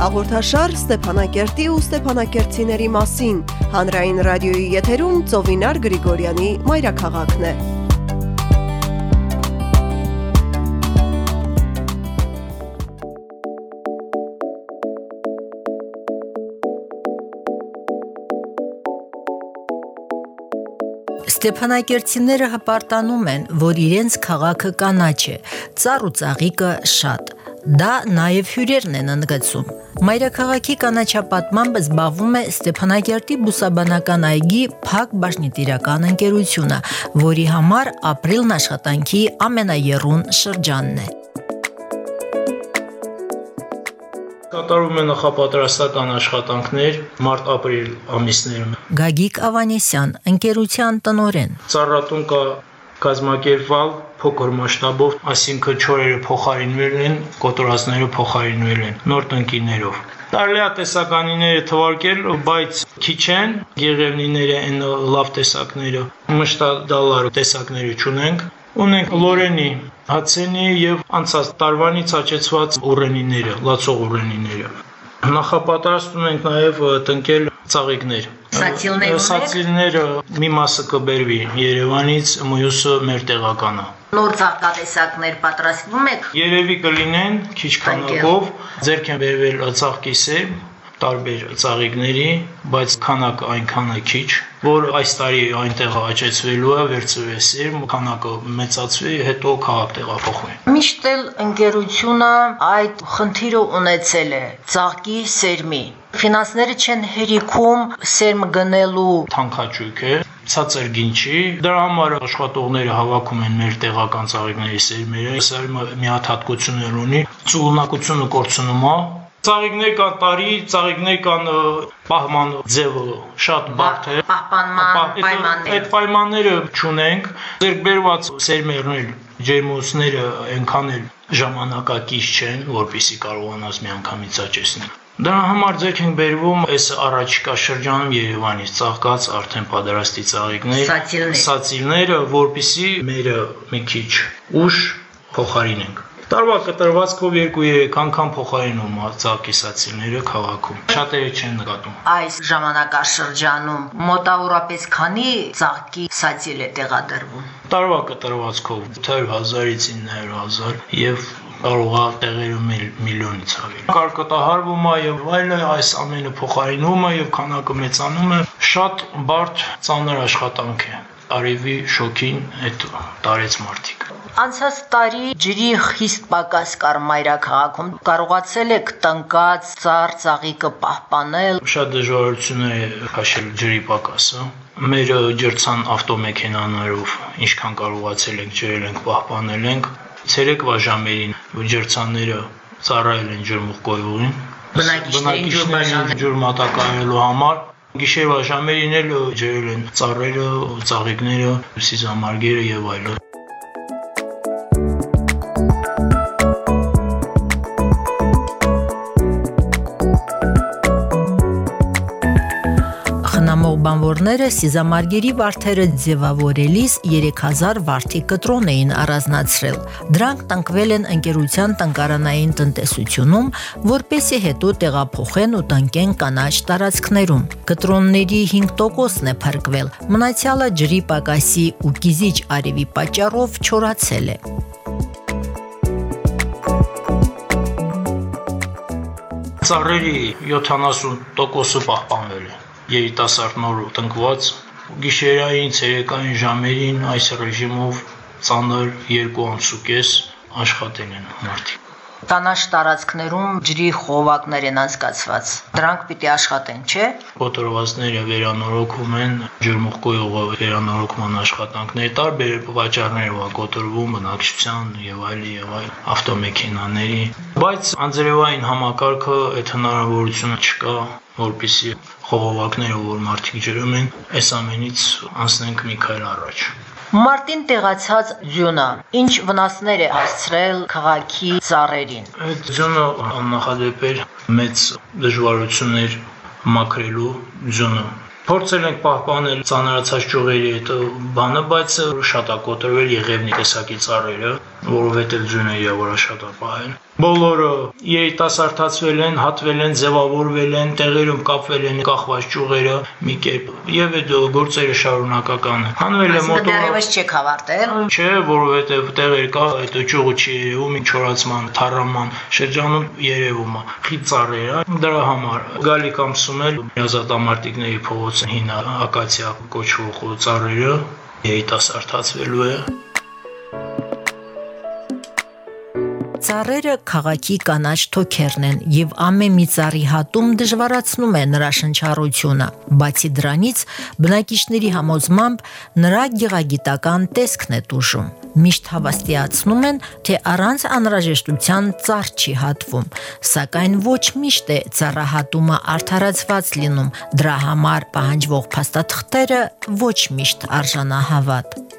Հաղորդաշար Ստեփանակերտի ու Ստեփանակերտցիների մասին հանրային ռադիոյի եթերում Ծովինար Գրիգորյանի մայրաքաղաքն է։ Ստեփանակերտցիները հպարտանում են, որ իրենց քաղաքը կանաչ է, ծառ ու ծաղիկը շատ։ Դա նաև հյուրերն են ընդգծում։ Մայրաքաղաքի կանաչապատմամբ զբաղվում է Ստեփանակերտի բուսաբանական այգի Փակ Բաշնիտիրական ընկերությունը, որի համար ապրիլն աշխատանքի ամենաերուն շրջանն է։ Կատարում է նախապատրաստական աշխատանքներ մարտ-ապրիլ ամիսներում։ Գագիկ Ավանեսյան, ընկերության տնորեն։ Ծառատուն կա կազմակերպալ փոքր մասշտաբով, այսինքն չորերը փոխարինվել են, կոտորածները փոխարինվել են նոր տնկիներով։ Տարլիա տեսականիները թվարկել, բայց քիչ են, գեղևնիները այն լավ տեսակները, մշտադալար տեսակները չունենք, ունենք լորենի, հացենի եւ անցած տարվանից աճեցված ուռենիները, լացող ուռենիները։ Նախապատրաստում ենք նաև տնկել ծաղիկներ։ Սացիլներ Սացիլները մի մասը կբերվի Երևանից, մյուսը մեր տեղականը։ Նոր ծաղկատեսակներ պատրաստվում եք։ Երևի կլինեն քիչ քանակով, ձերք են բերվել ծաղկիսեր, տարբեր ծաղիկների, բայց քանակը այնքան է քիչ, որ այս տարի այնտեղ աճեցվելու է վերցվեսիր, քանակը մեծացվի, հետո քաղաք տեղափոխվի։ Միշտ էլ ընկերությունը այդ խնդիրը ունեցել է ծաղկի սերմի։ Ֆինանսները չեն հերիքում սերմ գնելու Թանկաճույք է, ցածր գինչի, դրա համար աշխատողները հավաքում են մեր տեղական ծաղիկների սերմերը, սա մի հատ հատկություններ ունի, ծուլնակությունը կորցնում է, Ծաղիկներ կան տարի, ծաղիկներ կան պահման ձևը շատ բարդ է։ Պահպանման պայմաններ։ Այդ պայմանները չունենք։ Ձերբերված սերմերներ, ջերմոցները այնքան էլ ժամանակակից չեն, որպեսի կարողանաս մի անգամից աճեցնել։ Դրա համար ձեր ենք բերվում այս առաջիկա շրջանում Երևանից ծաղկած արդեն պատրաստի ծաղիկներ, Սացիլներ։ սացիլները, որպեսի մերը մի քիչ ուշ փոխարինենք։ Տարվա կտրվածքով 2-3 անգամ փոխարինում ծաղկիսացիլները քաղաքում։ Շատերը չեն նկատում։ Այս ժամանակաշրջանում մոտավորապես քանի ծաղկի սացիլ է տեղադրվում։ Տարվա կտրվածքով 800.000-ից 900.000 եւ կարող է տեղերը միլիոնից ավելի։ Կարկտահարվում է եւ այլը այս ամենը փոխարինվում է եւ քանակը մեծանում է։ Շատ բարդ ծանր աշխատանք է։ Արևի շոքին այդ տարեց մարդիկ։ Անցած տարի ջրի խիստ պակաս կար մայրաքաղաքում։ Կարողացել եք տնկած ծառ ծաղիկը պահպանել։ Շատ դժվարություններ է քաշել ջրի պակասը։ Մեր ջրցան ավտոմեքենաներով ինչքան կարողացել ենք ջրել ենք պահպանել ենք։ Ցերեկվա ժամերին ջրցանները ծառայել են ջրմուղկոյողին։ Բնակիչներին ջուր մատակարելու համար Գիշերվա ժամերին էլ ջրել են ծառերը, ծաղիկները, սիզամարգերը եւ այլն։ Բանվորները սիզամարգերի վարդերը ձևավորելիս 3000 վարդի կտրոն էին առանձնացրել։ Դրանք տնկվել են ընկերության տնկարանային տնտեսությունում, որպեսի հետո տեղափոխեն ու տնկեն կանաչ տարածքներում։ Կտրոնների 5%-ն է փրկվել։ Մնացյալը ջրի պակասի ու կիզիչ արևի պատճառով չորացել է։ Ծառերի 70%-ը պահպանվել է երիտասարդ նոր տնկված գիշերային ցերեկային ժամերին այս ռեժիմով ծանր 2 ամսուկես աշխատել են մարդիկ։ Կանաչ տարածքներում ջրի խողովակներ են անցկացված։ Դրանք պիտի աշխատեն, չէ՞։ Կոտորվածները վերանորոգում են, ջրմուղկոյողը վերանորոգման աշխատանքներ տարբեր վաճառներով կոտորվում բնակչության եւ այլ եւ այլ ավտոմեքենաների, բայց անձրևային համակարգը այդ հնարավորությունը չկա, որպեսզի խողովակները, որ մարդիկ ջրում են, այս ամենից անցնենք մի քայլ առաջ։ Մարտին տեղացած ձյունը ինչ վնասներ է հասցրել քաղաքի ծառերին։ Այդ ձյունը աննախադեպ մեծ դժվարություններ մաքրելու ձյունը Փորձել ենք պահպանել ծանրացած ճյուղերի այդ բանը, բայց շատ է կոտրվել եղևնի տեսակի ծառերը։ որովհետև ձյունը իրավարա շատ ապահել։ Բոլորը երիտասարդացվել են, հատվել են, ձևավորվել են, տեղերում կապվել են կախված ճյուղերը մի կերպ եւ այդ գործերը շարունակական են։ Հանվել է մոտորը։ Դեռևս չեք հավարտել։ Չէ, որովհետև տեղեր կա, այդ ճյուղը չի երևում, ինչ չորացման, թառաման շրջանում երևում է։ Խիտ ծառեր, դրա համար գալիք ամսում էլ ազատամարտիկների փողոցը հին ակացիա կոչվող ծառերը երիտասարդացվելու է Ծառերը քաղաքի կանաչ թոքերն են եւ ամեն մի ծառի հատում դժվարացնում է նրա շնչառությունը։ Բացի դրանից, բնակիչների համոզմամբ նրա գեղագիտական տեսքն է տուժում։ Միշտ հավաստիացնում են, թե առանց անհրաժեշտության ծառ չի հատվում, սակայն ոչ միշտ է ծառահատումը արդարացված լինում։ Դրա համար պահանջվող փաստաթղթերը ոչ միշտ արժանահավատ։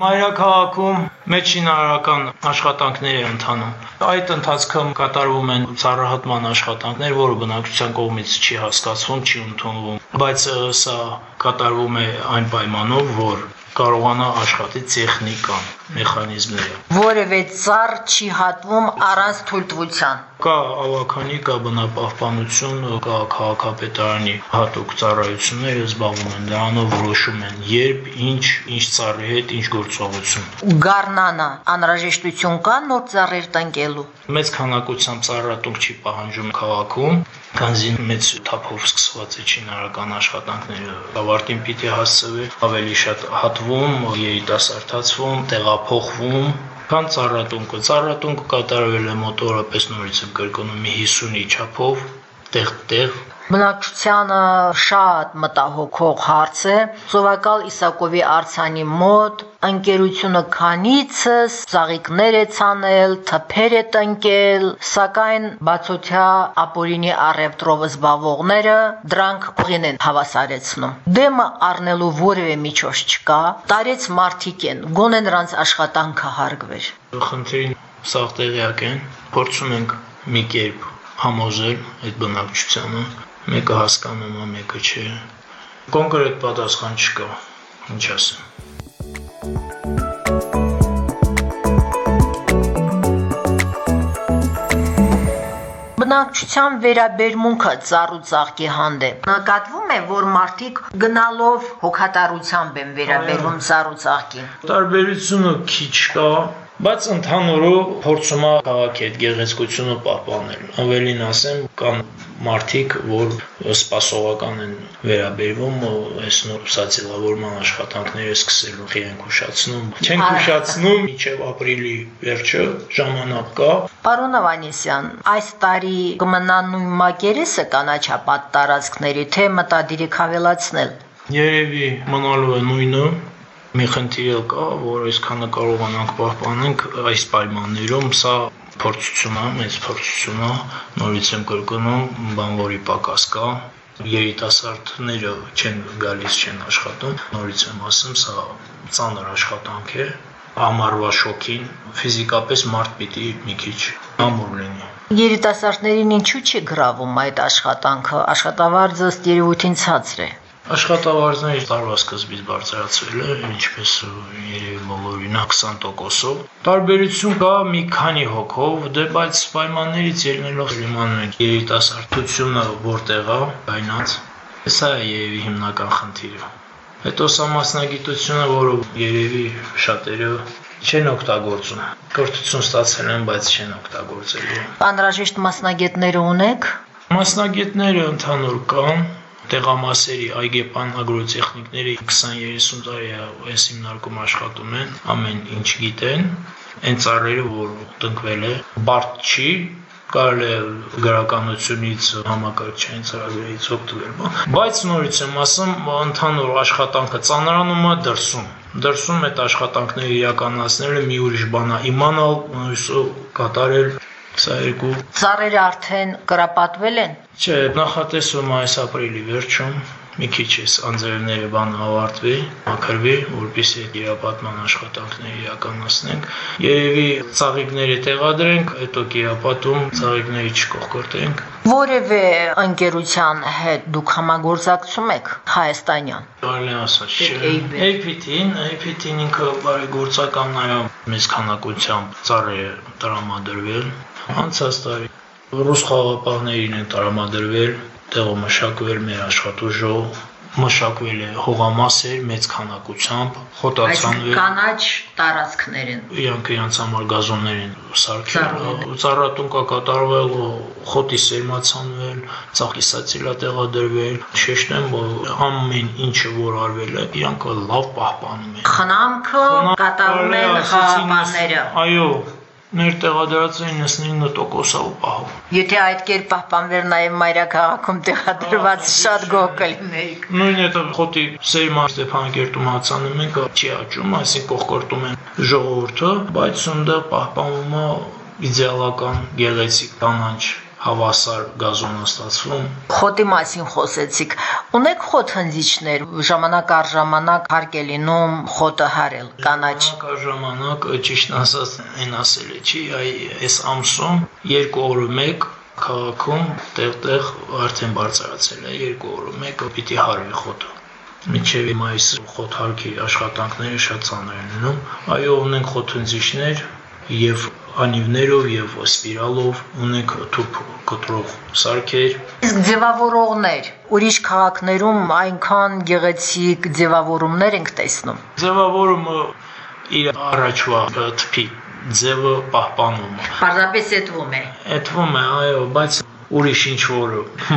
Մայրաքաղաքում մեջինարարական աշխատանքներ է ընթանում։ Այդ ընթացքում կատարվում են ծառահատման աշխատանքներ, որը բնակչության կողմից չի հասկացվում, չի ընդունվում, բայց սա կատարվում է այն պայմանով, որ կարողանա աշխատի տեխնիկան, մեխանիզմները։ Որևէ ծառ չի հատվում առանց թույլտվության։ Կա ավականի, կա բնապահպանություն, կա քաղաքապետարանի հատուկ ծառայությունները զբաղվում են դրանով, որոշում են երբ, ինչ, ինչ ծառի հետ, ինչ գործողություն։ Գառնանա անհրաժեշտություն կա նոր ծառեր տնկելու։ Մեծ քանակությամբ ծառատունք չի պահանջում քաղաքում, քանզի մեծ թափով սկսված է չինարական աշխատանքները ավարտին պիտի հասցվի ավելի շատ հատվում, երիտասարդացվում, տեղափոխվում քան ծառատունկը։ Ծառատունկը կատարվել է մոտորապես նորից կրկնում մի 50-ի չափով տեղ-տեղ Բնակչությանը շատ մտահոգող հարց է։ Սովակալ Իսակովի արցանի մոտ ընկերությունը քանիցս ծաղիկներ է ցանել, թփեր է տնկել, սակայն բացօթյա ապօրինի առևտրով զբաղվողները դրանք փղին են հավասարեցնում։ Դեմը առնելու որևէ միջոց չկա, տարեց մարդիկ են, գոնե նրանց աշխատանքը հարգվեր։ Խնդրին սաղ տեղյակ են, փորձում ենք մի կերպ համոզել այդ բնակչությանը մեկը հասկանում է, մեկը չէ։ Կոնկրետ պատասխան չկա, ինչ ասեմ։ բնակչության վերաբերմունքը ծառու ծաղկի հանդեպ նկատվում է որ մարդիկ գնալով հոգատարությամբ են վերաբերվում ծառու ծաղկին տարբերությունը քիչ կա բայց ընդհանուրով փորձում է քաղաքի այդ գեղեցկությունը պահպանել։ Ավելին ասեմ, կան մարդիկ, որ սպասողական են վերաբերվում այս նոր սոցիալավորման աշխատանքները սկսելու իրենք ուշացնում։ Չեն ուշացնում մինչև ապրիլի վերջը, ժամանակ կա։ Պարոն Ավանեսյան, այս տարի կմնա նույն մակերեսը կանաչապատ տարածքների, թե մտադիր եք հավելացնել։ Երևի մնալու է նույնը, մի խնդիր կա, որ այսքանը կարողանանք պահպանենք այս պայմաններում, սա փորձություն է, մեծ փորձություն է, նորից եմ կրկնում, բանվորի պակաս կա, երիտասարդները չեն գալիս, չեն աշխատում, նորից եմ ասում, սա ծանր աշխատանք է, ամառվա շոկին ֆիզիկապես մարդ պիտի մի քիչ ամուր լինի։ Երիտասարդներին ինչու՞ չի գրավում այդ աշխատանքը։ Աշխատավարձը ըստ երևույթին ցածր է։ Աշխատավարձները տարվա սկզբից բարձրացվել է, ինչպես երևի բոլորինա 20%-ով։ Տարբերություն կա մի քանի հոգով, դե բայց պայմաններից ելնելով իմանում ենք երիտասարդությունը որտեղ է, այնած։ Սա է երևի հիմնական խնդիրը։ Հետո սա մասնագիտությունը, որը երևի շատերը չեն օգտագործում։ Կրթություն ստացել են, բայց չեն օգտագործելու։ Անհրաժեշտ մասնագետներ ունեք։ Մասնագետները ընդհանուր կան, տեղամասերի այգեպան ագրոտեխնիկների 20-30 տարի այս հիմնարկում աշխատում են, ամեն ինչ գիտեն, այն ծառերը, որ տնկվել է, բարդ չի, կարելի է գրականությունից համակարգչային ծրագրերից օգտվել, բայց նորից եմ ասում, ընդհանուր աշխատանքը ծանրանում է դրսում դրսում այդ աշխատանքները իրականացնելը մի ուրիշ բան է իմանալ, կատարել Սա երկու ծառերը արդեն կրապատվել են։ Չէ, նախատեսվում այս ապրիլի վերջում մի քիչ էս անձրևների բան ավարտվի, մաքրվի, որպեսզի գերապատման աշխատանքները իրականացնենք։ Երևի ծաղիկները տեղադրենք, հետո գերապատում ծաղիկները չկողկրտենք։ Որևէ ընկերության հետ դուք համագործակցում եք Հայաստանյան։ Կարելի ասած, չէ։ APT-ին, APT-ին ինքը բարեգործական նաև մեծ քանակությամբ ծառ է տրամադրվել անցած տարի ռուս խաղապահներին են տրամադրվել տեղը մշակվել մեր աշխատուժով մշակվել է հողամասեր մեծ քանակությամբ, խոտացանվել կանաչ տարածքներին։ Իրանք իրանց համար գազոններին սարքել, ծառատուն կա կատարվել, խոտի սերմացանվել, ծաղկիսացիլա տեղադրվել, շեշտեմ, որ ամեն ինչը որ արվել է, իրանք լավ պահպանում են։ Խնամքը կատարում են խաղապանները։ Այո, մեր տեղադրածը 99%-ը պահում։ Եթե այդ կերպ պահպանվեր նաև մայրաքաղաքում տեղադրված շատ գոհ կլինեիք։ Նույն այդ խոտի սերմա Ստեփանակերտում հացանում ենք, չի աճում, այսինքն կողքորտում են ժողովուրդը, բայց այնտեղ պահպանվում է իդեալական գեղեցիկ կանանչ հավասար գազոն ստացվում։ Խոտի մասին խոսեցիք։ Ունեք խոտ հնձիչներ, ժամանակ առ ժամանակ հարկ է լինում խոտը հարել, կանաչ։ Ժամանակ առ ժամանակ ճիշտ ասած այն ասել է, չի, այ այս ամսում երկու օրը մեկ քաղաքում տեղ-տեղ արդեն բարձրացել է երկու օրը մեկը պիտի հարվի խոտը միջև մայիս խոթարքի աշխատանքները շատ ծանր են լինում։ Այո, ունենք խոթընձիչներ եւ անիվներով եւ սպիրալով ունենք թուփ կտրող սարքեր։ Իսկ ձևավորողներ, ուրիշ քաղաքներում այնքան գեղեցիկ ձևավորումներ ենք տեսնում։ Ձևավորումը իր առաջվա թփի ձևը պահպանում է։ Պարզապես էտվում է։ Էտվում է, այո, բայց ուրիշ ինչ որ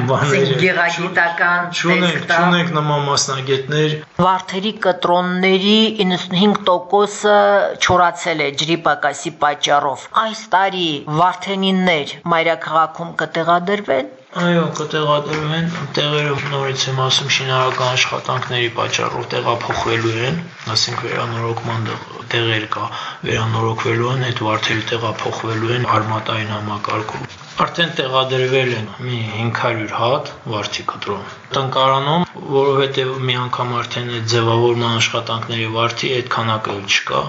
բաներ գեղագիտական չունենք, չունենք նման մասնագետներ։ Վարդերի կտրոնների 95%-ը չորացել է ջրի պակասի պատճառով։ Այս տարի վարդենիններ մայրաքաղաքում կտեղադրվեն Այո, կտեղադրվեն, տեղերը նորից եմ ասում շինարական աշխատանքների պատճառով տեղափոխվելու են, ասենք վերանորոգման տեղեր կա, վերանորոգվելու են, այդ վարդերը տեղափոխվելու են արմատային համակարգում արդեն տեղադրվել են մի 500 հատ վարդի կտրոն։ Տնկարանում, որովհետև մի անգամ արդեն այդ ձևավորման աշխատանքների վարդի այդ քանակը չկա,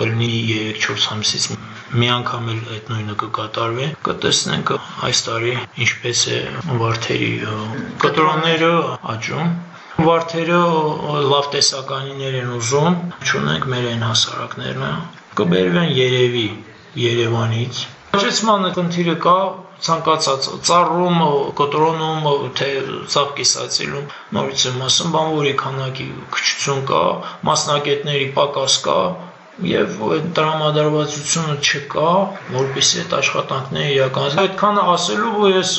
կլինի 3-4 ամսից մի անգամ էլ այդ նույնը կկատարվի, կտեսնենք այս տարի ինչպես է վարդերի կտրոնները աճում Վարդերը լավ տեսականիներ են ուզում, ճունենք մեր այն հասարակներն, կբերվեն Երևի, Երևանից։ Աճեցման խնդիրը կա, ցանկացած ծառում, կտրոնում, թե ծաղ կիսացիլում նորից եմ ասում, բանվորի քանակի քչություն կա, մասնակետների պակաս կա, եւ այդ տրամադրվածությունը չկա, որպեսզի այդ աշխատանքները իրականացվեն։ Այդքանը ասելու, որ ես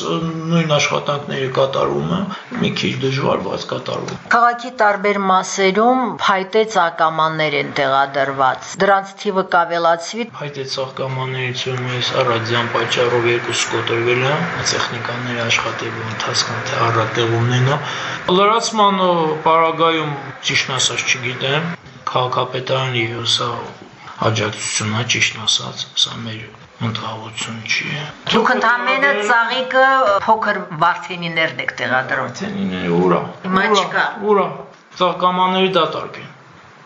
նույն աշխատանքները կատարում եմ, մի քիչ դժվար, բայց կատարում։ Քաղաքի տարբեր մասերում փայտե ցակամաններ են տեղադրված։ Դրանց թիվը կավելացվի։ Փայտե ցակամաններից մեզ առադյան պատճառով երկուս կոտրվել է, տեխնիկաները աշխատելու ընթացքում թե առատեղումն են։ Լրացման պարագայում ճիշտ ասած չգիտեմ, քաղաքապետարանի սա աջակցությունն է ճիշտ ասած, սա մեր ընդհանրություն չի։ Դուք ընդամենը ծաղիկը փոքր վարդենիներն եք տեղադրում։ Վարդենիները ուրա։ Հիմա չկա։ Ուրա։ Ծաղկամանների դատարկ են։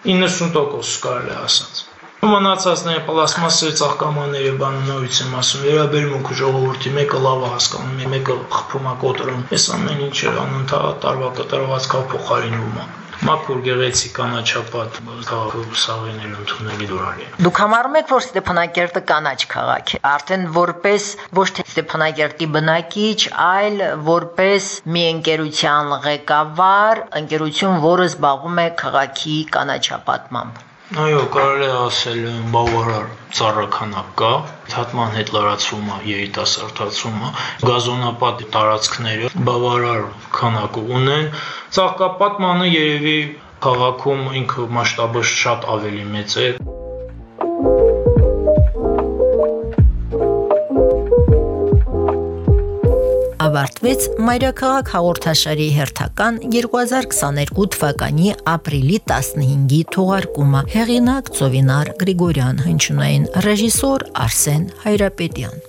90% կարելի ասած։ Մնացածները պլաստմասե ծաղկամանները բանը նորից եմ ասում, վերաբերմունքը ժողովրդի մեկը լավ հասկանում է, մեկը խփում է կոտրում։ Այս ամեն ինչը անընդհատ տարվա կտրված կա փոխարինվում է մաքուր գեղեցիկ կանաչապատ քաղաքը սաղին էլ ընդունելի դուրալի։ Դուք համարում եք, որ Ստեփանակերտը կանաչ քաղաք է, արդեն որպես ոչ թե Ստեփանակերտի բնակիչ, այլ որպես մի ընկերության ղեկավար, ընկերություն, որը զբաղվում է քաղաքի կանաչապատմամբ։ Այո, կարելի է ասել բավարար ծառականակ կա, հատման հետ լրացումը, երիտասարդացումը, գազոնապատ տարածքները բավարար քանակ ունեն, ծաղկապատմանը երևի քաղաքում ինքը մասշտաբը շատ ավելի մեծ է։ ավարտվեց Մայրաքաղաք հաղորդաշարի հերթական 2022 թվականի ապրիլի 15-ի թողարկումը։ Հեղինակ Ծովինար Գրիգորյան, հնչյունային ռեժիսոր Արսեն Հայրապետյան։